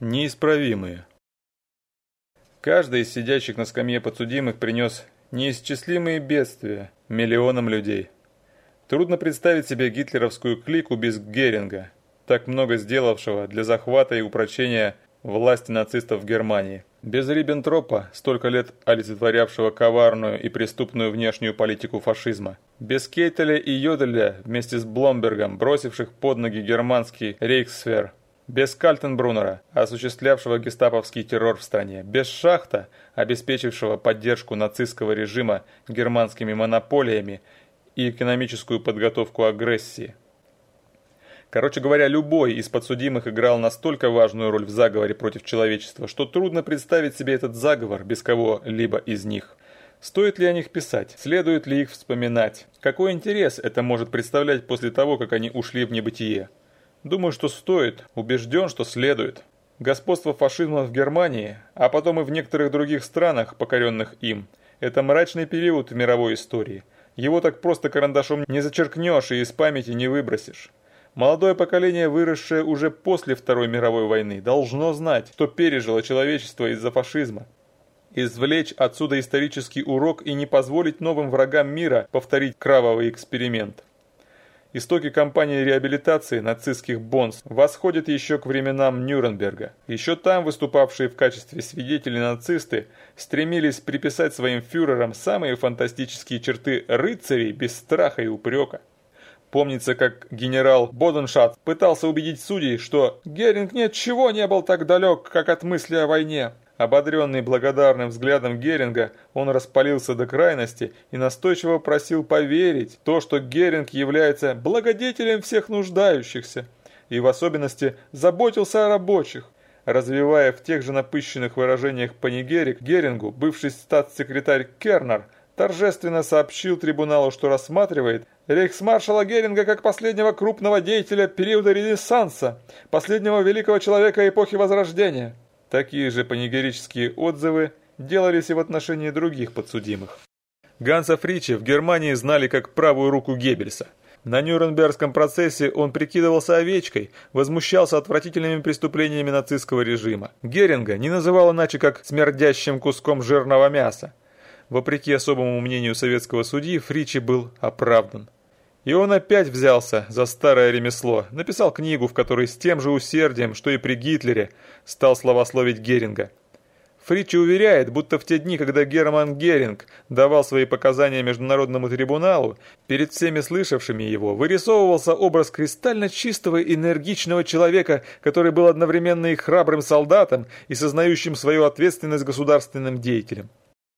неисправимые. Каждый из сидящих на скамье подсудимых принес неисчислимые бедствия миллионам людей. Трудно представить себе гитлеровскую клику без Геринга, так много сделавшего для захвата и упрочения власти нацистов в Германии. Без Риббентропа, столько лет олицетворявшего коварную и преступную внешнюю политику фашизма. Без Кейтеля и Йоделя вместе с Бломбергом, бросивших под ноги германский рейхсфер. Без Кальтенбруннера, осуществлявшего гестаповский террор в стране. Без Шахта, обеспечившего поддержку нацистского режима германскими монополиями и экономическую подготовку агрессии. Короче говоря, любой из подсудимых играл настолько важную роль в заговоре против человечества, что трудно представить себе этот заговор без кого-либо из них. Стоит ли о них писать? Следует ли их вспоминать? Какой интерес это может представлять после того, как они ушли в небытие? Думаю, что стоит, убежден, что следует. Господство фашизма в Германии, а потом и в некоторых других странах, покоренных им, это мрачный период в мировой истории. Его так просто карандашом не зачеркнешь и из памяти не выбросишь. Молодое поколение, выросшее уже после Второй мировой войны, должно знать, что пережило человечество из-за фашизма. Извлечь отсюда исторический урок и не позволить новым врагам мира повторить кровавый эксперимент. Истоки кампании реабилитации нацистских бонс восходят еще к временам Нюрнберга. Еще там выступавшие в качестве свидетелей нацисты стремились приписать своим фюрерам самые фантастические черты рыцарей без страха и упрека. Помнится, как генерал Боденшат пытался убедить судей, что Геринг нет чего не был так далек, как от мысли о войне. Ободренный благодарным взглядом Геринга, он распалился до крайности и настойчиво просил поверить в то, что Геринг является благодетелем всех нуждающихся, и в особенности заботился о рабочих. Развивая в тех же напыщенных выражениях панигерик, Герингу бывший статс-секретарь Кернер торжественно сообщил трибуналу, что рассматривает рейхсмаршала Геринга как последнего крупного деятеля периода Ренессанса, последнего великого человека эпохи Возрождения. Такие же панигерические отзывы делались и в отношении других подсудимых. Ганса Фричи в Германии знали как правую руку Геббельса. На Нюрнбергском процессе он прикидывался овечкой, возмущался отвратительными преступлениями нацистского режима. Геринга не называл иначе как «смердящим куском жирного мяса». Вопреки особому мнению советского судьи, Фричи был оправдан. И он опять взялся за старое ремесло, написал книгу, в которой с тем же усердием, что и при Гитлере, стал словословить Геринга. Фричи уверяет, будто в те дни, когда Герман Геринг давал свои показания Международному трибуналу, перед всеми слышавшими его вырисовывался образ кристально чистого и энергичного человека, который был одновременно и храбрым солдатом, и сознающим свою ответственность государственным деятелем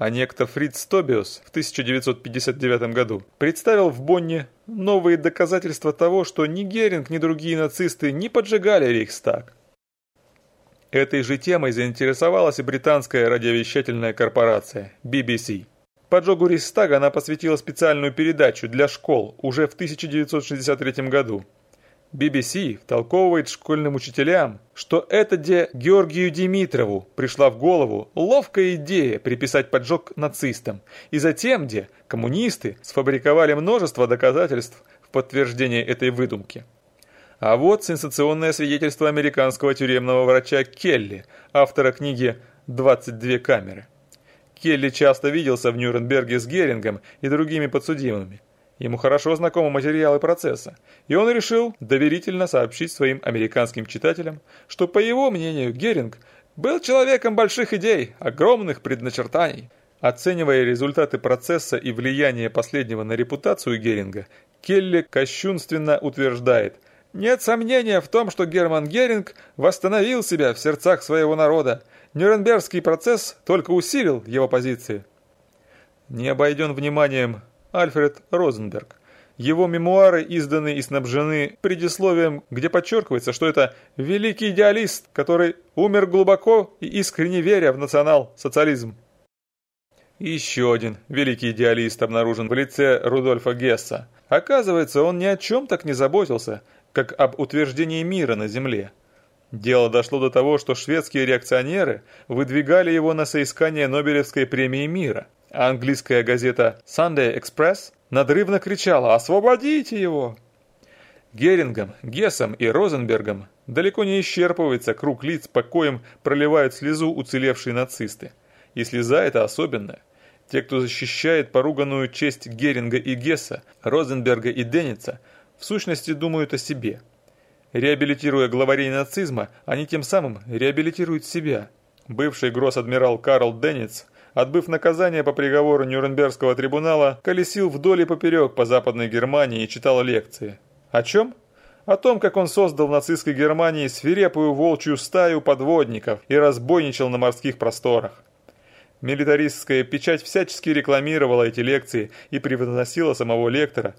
а некто Фриц Тобиус в 1959 году представил в Бонне новые доказательства того, что ни Геринг, ни другие нацисты не поджигали Рейхстаг. Этой же темой заинтересовалась и британская радиовещательная корпорация BBC. Поджогу Рейхстага она посвятила специальную передачу для школ уже в 1963 году. BBC втолковывает школьным учителям, что это где Георгию Димитрову пришла в голову ловкая идея приписать поджог нацистам, и затем где коммунисты сфабриковали множество доказательств в подтверждение этой выдумки. А вот сенсационное свидетельство американского тюремного врача Келли, автора книги «22 камеры». Келли часто виделся в Нюрнберге с Герингом и другими подсудимыми. Ему хорошо знакомы материалы процесса, и он решил доверительно сообщить своим американским читателям, что, по его мнению, Геринг был человеком больших идей, огромных предначертаний. Оценивая результаты процесса и влияние последнего на репутацию Геринга, Келли кощунственно утверждает – нет сомнения в том, что Герман Геринг восстановил себя в сердцах своего народа. Нюрнбергский процесс только усилил его позиции. Не обойден вниманием Альфред Розенберг. Его мемуары изданы и снабжены предисловием, где подчеркивается, что это великий идеалист, который умер глубоко и искренне веря в национал-социализм. Еще один великий идеалист обнаружен в лице Рудольфа Гесса. Оказывается, он ни о чем так не заботился, как об утверждении мира на Земле. Дело дошло до того, что шведские реакционеры выдвигали его на соискание Нобелевской премии мира – английская газета Sunday Express надрывно кричала «Освободите его!». Герингом, Гессом и Розенбергом далеко не исчерпывается круг лиц, по коим проливают слезу уцелевшие нацисты. И слеза это особенная. Те, кто защищает поруганную честь Геринга и Гесса, Розенберга и Денница, в сущности думают о себе. Реабилитируя главарей нацизма, они тем самым реабилитируют себя. Бывший гросс-адмирал Карл Денниц, отбыв наказание по приговору Нюрнбергского трибунала, колесил вдоль и поперек по Западной Германии и читал лекции. О чем? О том, как он создал в нацистской Германии свирепую волчью стаю подводников и разбойничал на морских просторах. Милитаристская печать всячески рекламировала эти лекции и превозносила самого лектора,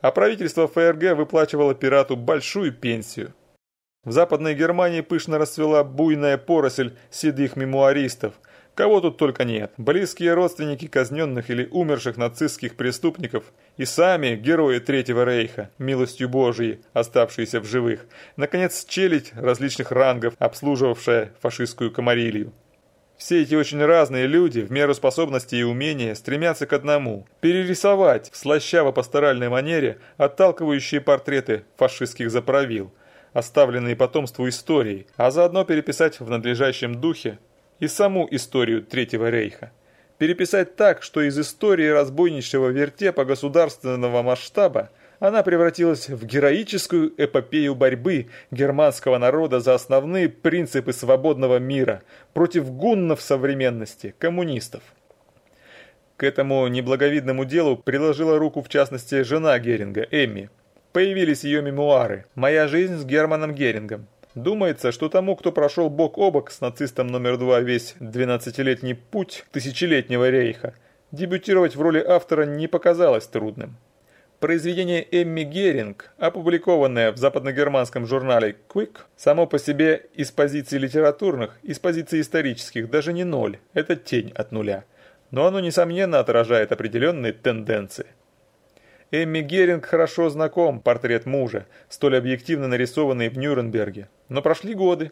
а правительство ФРГ выплачивало пирату большую пенсию. В Западной Германии пышно расцвела буйная поросль седых мемуаристов – Кого тут только нет. Близкие родственники казненных или умерших нацистских преступников и сами герои Третьего Рейха, милостью Божией, оставшиеся в живых. Наконец, челядь различных рангов, обслуживавшая фашистскую комарилью. Все эти очень разные люди, в меру способности и умения, стремятся к одному – перерисовать в слащаво-пасторальной манере отталкивающие портреты фашистских заправил, оставленные потомству истории, а заодно переписать в надлежащем духе и саму историю Третьего Рейха. Переписать так, что из истории разбойничьего вертепа государственного масштаба она превратилась в героическую эпопею борьбы германского народа за основные принципы свободного мира против гуннов современности, коммунистов. К этому неблаговидному делу приложила руку в частности жена Геринга, Эмми. Появились ее мемуары «Моя жизнь с Германом Герингом», Думается, что тому, кто прошел бок о бок с нацистом номер два весь 12-летний путь тысячелетнего рейха, дебютировать в роли автора не показалось трудным. Произведение Эмми Геринг, опубликованное в западногерманском журнале Quick, само по себе из позиций литературных, из позиций исторических даже не ноль, это тень от нуля. Но оно, несомненно, отражает определенные тенденции. Эмми Геринг хорошо знаком портрет мужа, столь объективно нарисованный в Нюрнберге. Но прошли годы.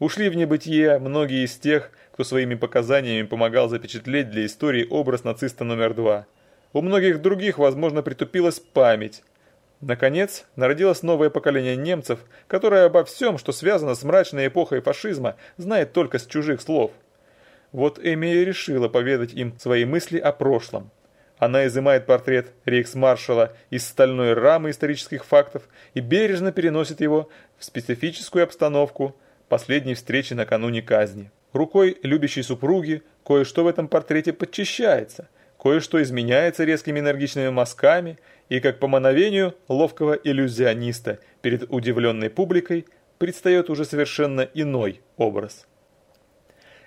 Ушли в небытие многие из тех, кто своими показаниями помогал запечатлеть для истории образ нациста номер два. У многих других, возможно, притупилась память. Наконец, народилось новое поколение немцев, которое обо всем, что связано с мрачной эпохой фашизма, знает только с чужих слов. Вот Эми решила поведать им свои мысли о прошлом. Она изымает портрет рейхсмаршала из стальной рамы исторических фактов и бережно переносит его в специфическую обстановку последней встречи накануне казни. Рукой любящей супруги кое-что в этом портрете подчищается, кое-что изменяется резкими энергичными мазками, и как по мановению ловкого иллюзиониста перед удивленной публикой предстает уже совершенно иной образ.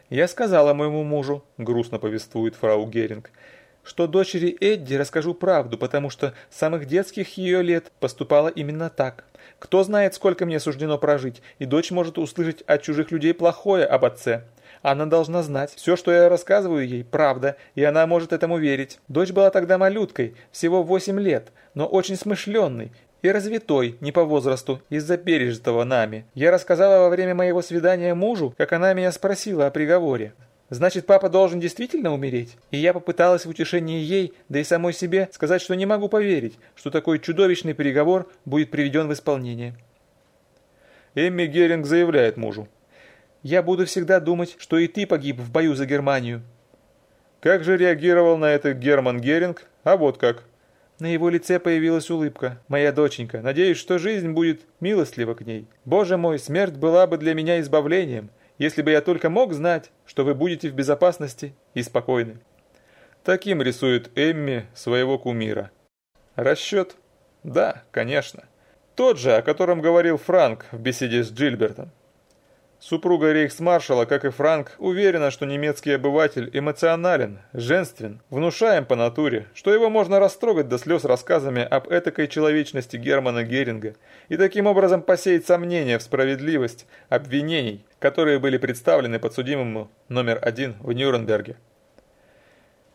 «Я сказала моему мужу», — грустно повествует фрау Геринг, — что дочери Эдди расскажу правду, потому что с самых детских ее лет поступала именно так. Кто знает, сколько мне суждено прожить, и дочь может услышать от чужих людей плохое об отце. Она должна знать, все, что я рассказываю ей, правда, и она может этому верить. Дочь была тогда малюткой, всего 8 лет, но очень смышленной, и развитой, не по возрасту, из-за пережитого нами. Я рассказала во время моего свидания мужу, как она меня спросила о приговоре. Значит, папа должен действительно умереть? И я попыталась в утешении ей, да и самой себе, сказать, что не могу поверить, что такой чудовищный переговор будет приведен в исполнение. Эмми Геринг заявляет мужу. «Я буду всегда думать, что и ты погиб в бою за Германию». Как же реагировал на это Герман Геринг? А вот как. На его лице появилась улыбка. «Моя доченька, надеюсь, что жизнь будет милостлива к ней. Боже мой, смерть была бы для меня избавлением если бы я только мог знать, что вы будете в безопасности и спокойны. Таким рисует Эмми своего кумира. Расчет? Да, конечно. Тот же, о котором говорил Франк в беседе с Джильбертом. Супруга рейхсмаршала, как и Франк, уверена, что немецкий обыватель эмоционален, женствен, внушаем по натуре, что его можно растрогать до слез рассказами об этакой человечности Германа Геринга и таким образом посеять сомнения в справедливость обвинений, которые были представлены подсудимому номер один в Нюрнберге.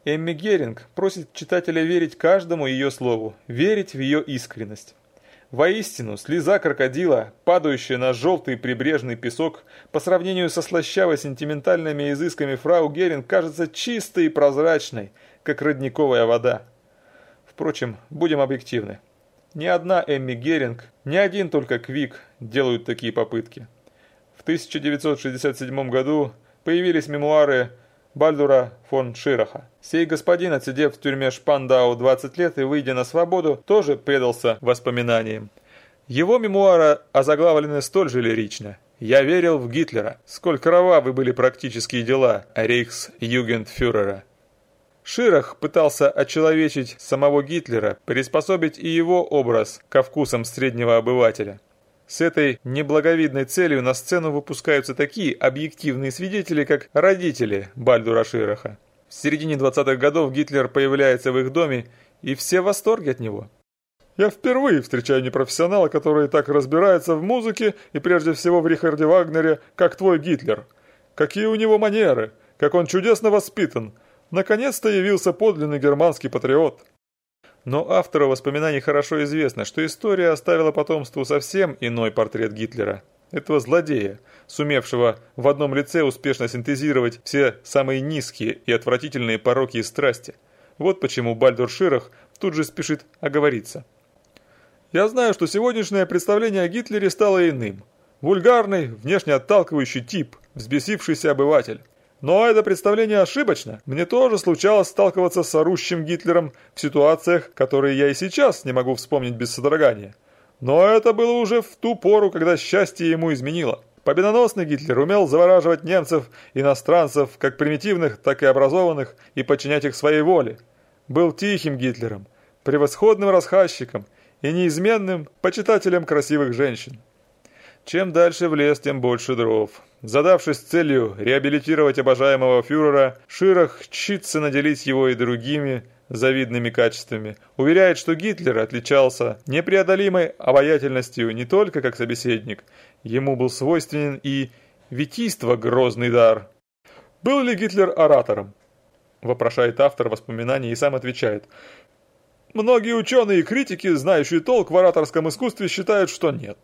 Эмми Геринг просит читателя верить каждому ее слову, верить в ее искренность. Воистину, слеза крокодила, падающая на желтый прибрежный песок, по сравнению со слащаво-сентиментальными изысками фрау Геринг кажется чистой и прозрачной, как родниковая вода. Впрочем, будем объективны. ни одна Эмми Геринг, ни один только Квик делают такие попытки. В 1967 году появились мемуары Бальдура фон Шираха. Сей господин, отсидев в тюрьме Шпандау 20 лет и выйдя на свободу, тоже предался воспоминаниям. Его мемуары озаглавлены столь же лирично. «Я верил в Гитлера. Сколь кровавы были практические дела рейхс-югендфюрера». Ширах пытался очеловечить самого Гитлера, приспособить и его образ ко вкусам среднего обывателя. С этой неблаговидной целью на сцену выпускаются такие объективные свидетели, как родители Бальдура Шираха. В середине 20-х годов Гитлер появляется в их доме, и все в восторге от него. Я впервые встречаю непрофессионала, который так разбирается в музыке и прежде всего в Рихарде Вагнере, как твой Гитлер. Какие у него манеры, как он чудесно воспитан. Наконец-то явился подлинный германский патриот. Но автору воспоминаний хорошо известно, что история оставила потомству совсем иной портрет Гитлера. Этого злодея, сумевшего в одном лице успешно синтезировать все самые низкие и отвратительные пороки и страсти. Вот почему Бальдур Ширах тут же спешит оговориться. Я знаю, что сегодняшнее представление о Гитлере стало иным. Вульгарный, внешне отталкивающий тип, взбесившийся обыватель. Но это представление ошибочно. Мне тоже случалось сталкиваться с орущим Гитлером в ситуациях, которые я и сейчас не могу вспомнить без содрогания. Но это было уже в ту пору, когда счастье ему изменило. Победоносный Гитлер умел завораживать немцев, иностранцев, как примитивных, так и образованных, и подчинять их своей воле. Был тихим Гитлером, превосходным расхащиком и неизменным почитателем красивых женщин. Чем дальше в лес, тем больше дров. Задавшись целью реабилитировать обожаемого фюрера, Ширах чится наделить его и другими завидными качествами. Уверяет, что Гитлер отличался непреодолимой обаятельностью не только как собеседник, ему был свойственен и витийство грозный дар. Был ли Гитлер оратором? Вопрошает автор воспоминаний и сам отвечает. Многие ученые и критики, знающие толк в ораторском искусстве, считают, что нет.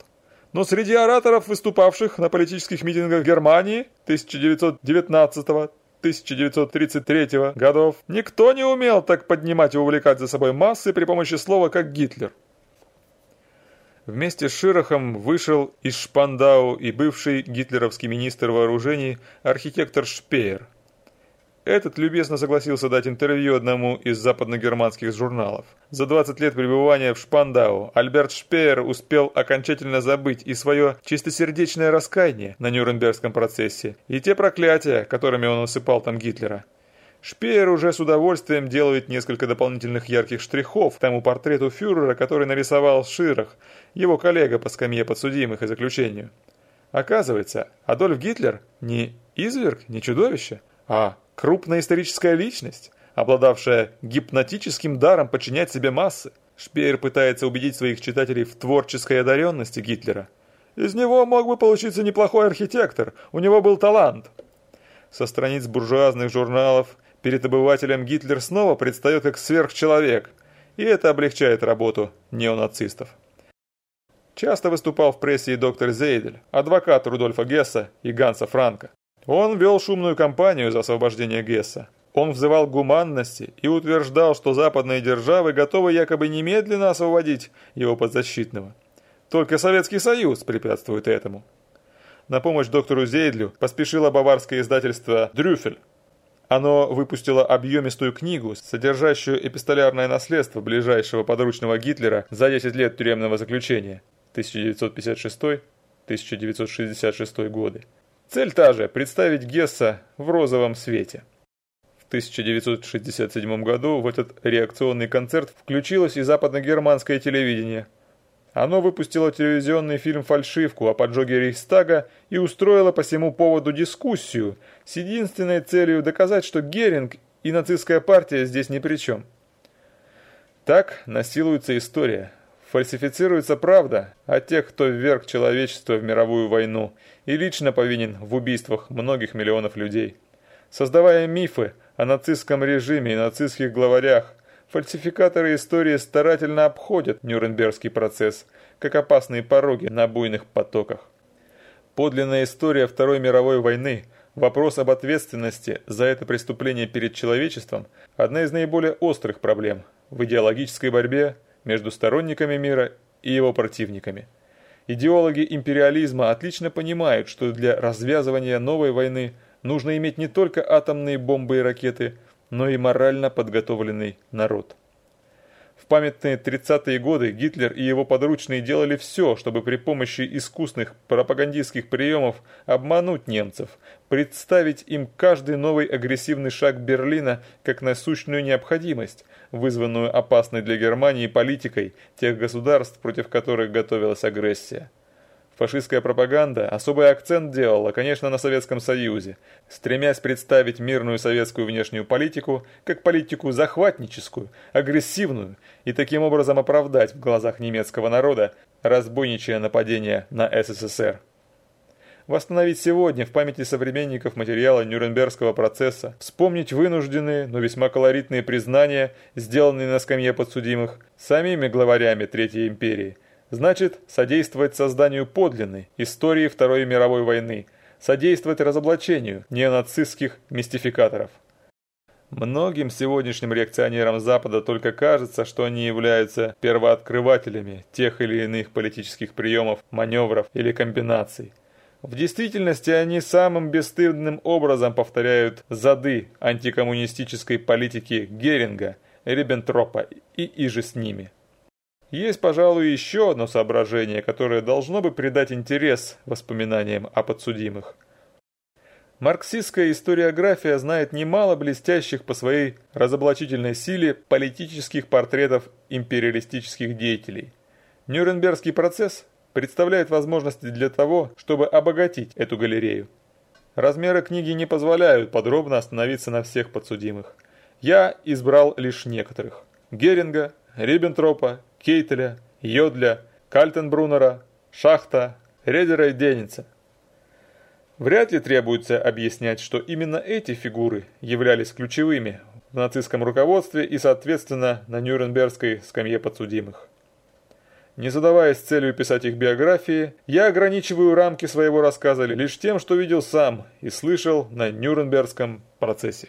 Но среди ораторов, выступавших на политических митингах Германии 1919-1933 годов, никто не умел так поднимать и увлекать за собой массы при помощи слова, как Гитлер. Вместе с Широхом вышел из Шпандау и бывший гитлеровский министр вооружений архитектор Шпеер – этот любезно согласился дать интервью одному из западногерманских журналов. За 20 лет пребывания в Шпандау Альберт Шпеер успел окончательно забыть и свое чистосердечное раскаяние на Нюрнбергском процессе, и те проклятия, которыми он усыпал там Гитлера. Шпеер уже с удовольствием делает несколько дополнительных ярких штрихов тому портрету фюрера, который нарисовал Ширах, его коллега по скамье подсудимых и заключению. Оказывается, Адольф Гитлер не изверг, не чудовище, а Крупная историческая личность, обладавшая гипнотическим даром подчинять себе массы. Шпеер пытается убедить своих читателей в творческой одаренности Гитлера. Из него мог бы получиться неплохой архитектор, у него был талант. Со страниц буржуазных журналов перед обывателем Гитлер снова предстает как сверхчеловек, и это облегчает работу неонацистов. Часто выступал в прессе и доктор Зейдель, адвокат Рудольфа Гесса и Ганса Франка. Он вел шумную кампанию за освобождение Гесса. Он взывал к гуманности и утверждал, что западные державы готовы якобы немедленно освободить его подзащитного. Только Советский Союз препятствует этому. На помощь доктору Зейдлю поспешило баварское издательство «Дрюфель». Оно выпустило объемистую книгу, содержащую эпистолярное наследство ближайшего подручного Гитлера за 10 лет тюремного заключения 1956-1966 годы. Цель та же – представить Гесса в розовом свете. В 1967 году в этот реакционный концерт включилось и западно-германское телевидение. Оно выпустило телевизионный фильм «Фальшивку» о поджоге Рейхстага и устроило по всему поводу дискуссию с единственной целью доказать, что Геринг и нацистская партия здесь ни при чем. Так насилуется история, фальсифицируется правда о тех, кто вверг человечество в мировую войну и лично повинен в убийствах многих миллионов людей. Создавая мифы о нацистском режиме и нацистских главарях, фальсификаторы истории старательно обходят Нюрнбергский процесс, как опасные пороги на буйных потоках. Подлинная история Второй мировой войны, вопрос об ответственности за это преступление перед человечеством – одна из наиболее острых проблем в идеологической борьбе между сторонниками мира и его противниками. Идеологи империализма отлично понимают, что для развязывания новой войны нужно иметь не только атомные бомбы и ракеты, но и морально подготовленный народ. В памятные 30-е годы Гитлер и его подручные делали все, чтобы при помощи искусных пропагандистских приемов обмануть немцев, представить им каждый новый агрессивный шаг Берлина как насущную необходимость, вызванную опасной для Германии политикой тех государств, против которых готовилась агрессия. Фашистская пропаганда особый акцент делала, конечно, на Советском Союзе, стремясь представить мирную советскую внешнюю политику как политику захватническую, агрессивную и таким образом оправдать в глазах немецкого народа разбойничье нападение на СССР. Восстановить сегодня в памяти современников материалы Нюрнбергского процесса, вспомнить вынужденные, но весьма колоритные признания, сделанные на скамье подсудимых самими главарями Третьей империи, Значит, содействовать созданию подлинной истории Второй мировой войны, содействовать разоблачению неонацистских мистификаторов. Многим сегодняшним реакционерам Запада только кажется, что они являются первооткрывателями тех или иных политических приемов, маневров или комбинаций. В действительности они самым бесстыдным образом повторяют зады антикоммунистической политики Геринга, Риббентропа и иже с ними. Есть, пожалуй, еще одно соображение, которое должно бы придать интерес воспоминаниям о подсудимых. Марксистская историография знает немало блестящих по своей разоблачительной силе политических портретов империалистических деятелей. Нюрнбергский процесс представляет возможности для того, чтобы обогатить эту галерею. Размеры книги не позволяют подробно остановиться на всех подсудимых. Я избрал лишь некоторых. Геринга, Риббентропа, Кейтеля, Йодля, Кальтенбруннера, Шахта, Редера и Деница. Вряд ли требуется объяснять, что именно эти фигуры являлись ключевыми в нацистском руководстве и, соответственно, на Нюрнбергской скамье подсудимых. Не задаваясь целью писать их биографии, я ограничиваю рамки своего рассказа лишь тем, что видел сам и слышал на Нюрнбергском процессе.